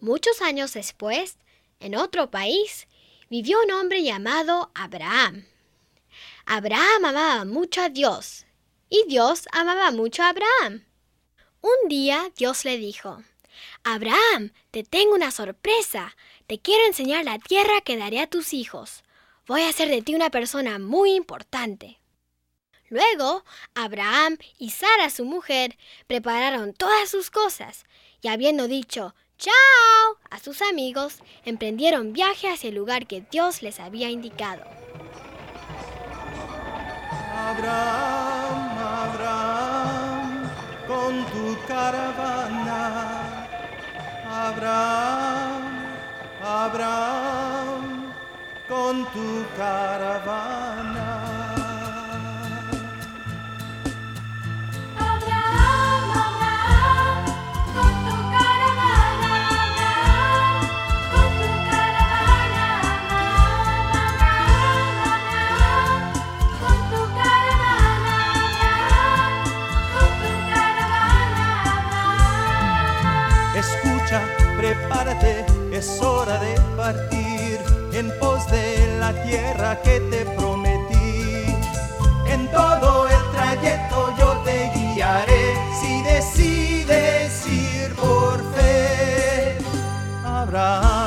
Muchos años después, en otro país, vivió un hombre llamado Abraham. Abraham amaba mucho a Dios y Dios amaba mucho a Abraham. Un día Dios le dijo, Abraham, te tengo una sorpresa. Te quiero enseñar la tierra que daré a tus hijos. Voy a hacer de ti una persona muy importante. Luego, Abraham y Sara, su mujer, prepararon todas sus cosas y habiendo dicho ¡Chao! a sus amigos, emprendieron viaje hacia el lugar que Dios les había indicado. Abraham, Abraham, con tu caravana. Abraham, Abraham, con tu caravana. Prepárate, es hora de partir en pos de la tierra que te prometí. En todo el trayecto yo te guiaré si decides ir por fe. Abraham,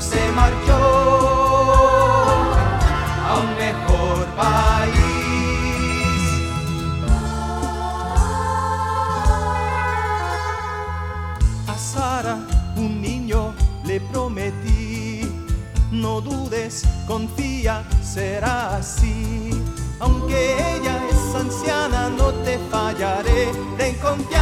se marchó a un mejor país. A Sara, un niño, le prometí, no dudes, confía, será así. Aunque ella es anciana, no te fallaré, ten confianza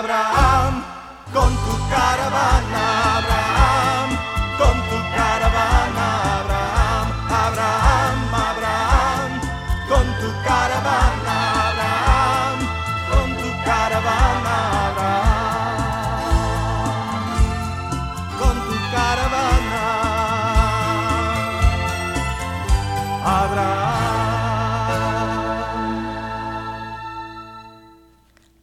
Abraham, con tu caravana, Abraham, con tu caravana, Abraham, Abraham, Abraham, con tu caravana, Abraham, con tu caravana, Abraham, con tu caravana, Abraham.